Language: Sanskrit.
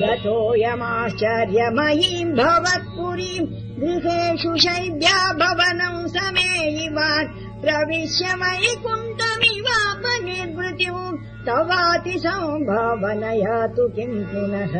गतोऽयमाश्चर्यमयीम् भवत्पुरीम् गृहेषु शैव्या भवनम् समेयिवान् प्रविश्य मयि कुन्तमिवाप निर्वृत्युम् तवाति सौभावनया तु किम् पुनः।